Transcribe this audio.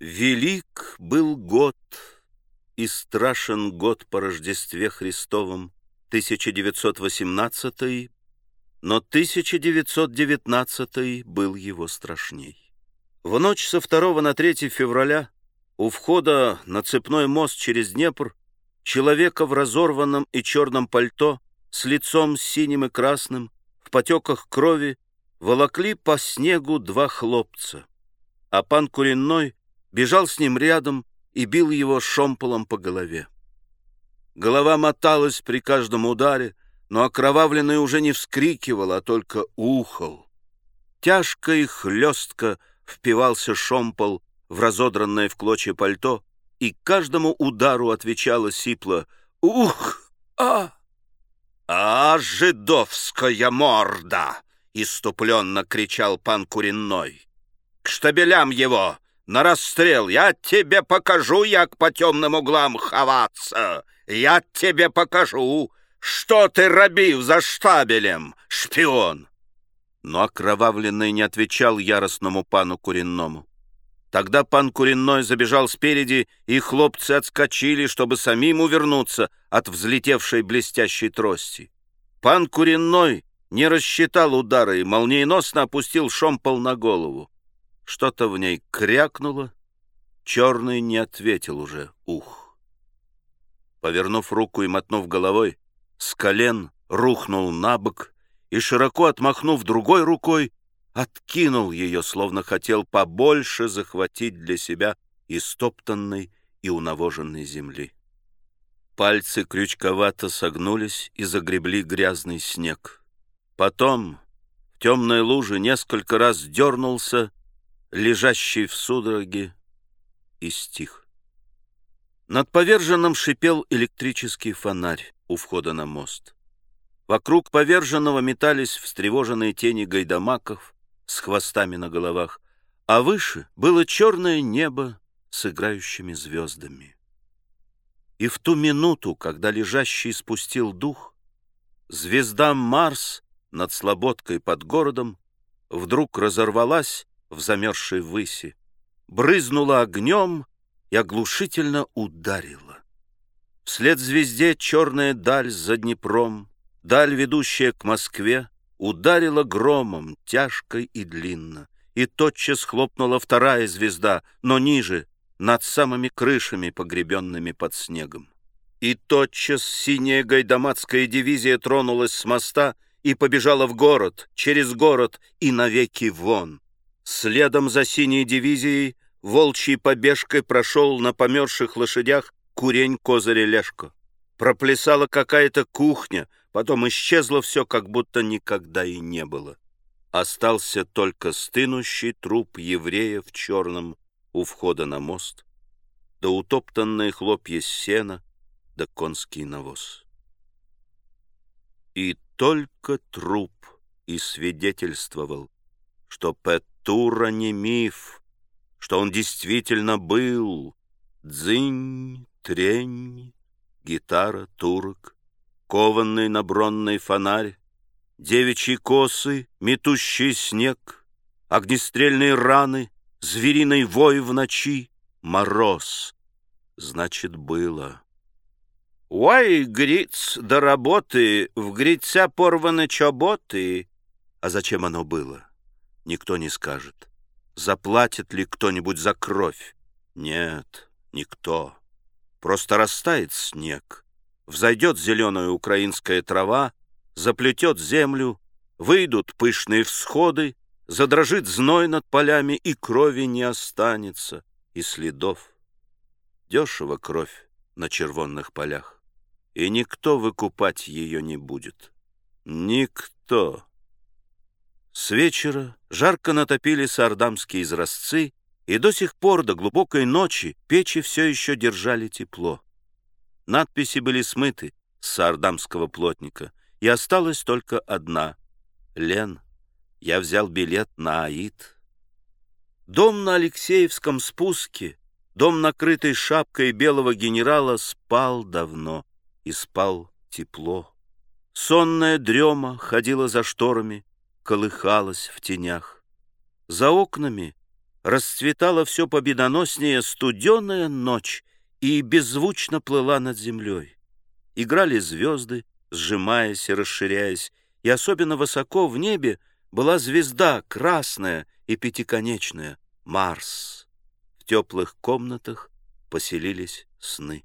Велик был год, и страшен год по Рождестве Христовом, 1918 но 1919 был его страшней. В ночь со 2 на 3 февраля у входа на цепной мост через Днепр человека в разорванном и черном пальто с лицом синим и красным, в потеках крови, волокли по снегу два хлопца, а пан Куренной бежал с ним рядом и бил его шомполом по голове. Голова моталась при каждом ударе, но окровавленный уже не вскрикивал, а только ухал. Тяжко и хлестко впивался шомпол в разодранное в клочья пальто, и каждому удару отвечала сипло «Ух! А!» «А, жидовская морда!» — иступленно кричал пан Куренной. «К штабелям его! На расстрел! Я тебе покажу, як по темным углам ховаться! Я тебе покажу, что ты робив за штабелем, шпион!» Но окровавленный не отвечал яростному пану Куренному. Тогда пан Куренной забежал спереди, и хлопцы отскочили, чтобы самим увернуться от взлетевшей блестящей трости. Пан Куренной не рассчитал удара и молниеносно опустил шомпол на голову. Что-то в ней крякнуло, черный не ответил уже «ух». Повернув руку и мотнув головой, с колен рухнул на бок и, широко отмахнув другой рукой, откинул ее, словно хотел побольше захватить для себя истоптанной и унавоженной земли. Пальцы крючковато согнулись и загребли грязный снег. Потом в темной луже несколько раз дернулся, лежащий в судороге, и стих. Над поверженным шипел электрический фонарь у входа на мост. Вокруг поверженного метались встревоженные тени гайдамаков, с хвостами на головах, а выше было черное небо с играющими звездами. И в ту минуту, когда лежащий спустил дух, звезда Марс над слободкой под городом вдруг разорвалась в замерзшей выси, брызнула огнем и оглушительно ударила. Вслед звезде черная даль за Днепром, даль, ведущая к Москве, ударила громом, тяжко и длинно, и тотчас хлопнула вторая звезда, но ниже, над самыми крышами, погребенными под снегом. И тотчас синяя гайдамацкая дивизия тронулась с моста и побежала в город, через город и навеки вон. Следом за синей дивизией волчьей побежкой прошел на померзших лошадях курень Козыря Лешко. Проплясала какая-то кухня — Потом исчезло все, как будто никогда и не было. Остался только стынущий труп еврея в черном у входа на мост, да утоптанные хлопья сена, да конский навоз. И только труп и свидетельствовал, что Петура не миф, что он действительно был дзынь, трень, гитара, турок — кованный на бронный фонарь, девичьи косы, метущий снег, огнестрельные раны, звериный вой в ночи, мороз. Значит, было. Ой, гриц до работы, в гриця порваны чоботы. А зачем оно было? Никто не скажет. Заплатит ли кто-нибудь за кровь? Нет, никто. Просто растает снег, Взойдет зеленая украинская трава, заплетет землю, выйдут пышные всходы, задрожит зной над полями, и крови не останется, и следов. Дешево кровь на червонных полях, и никто выкупать ее не будет. Никто. С вечера жарко натопили сардамские изразцы, и до сих пор до глубокой ночи печи все еще держали тепло. Надписи были смыты с сардамского плотника, и осталась только одна. «Лен, я взял билет на Аид». Дом на Алексеевском спуске, дом, накрытый шапкой белого генерала, спал давно и спал тепло. Сонная дрема ходила за шторами, колыхалась в тенях. За окнами расцветала все победоноснее студеная ночь и беззвучно плыла над землей. Играли звезды, сжимаясь и расширяясь, и особенно высоко в небе была звезда красная и пятиконечная — Марс. В теплых комнатах поселились сны.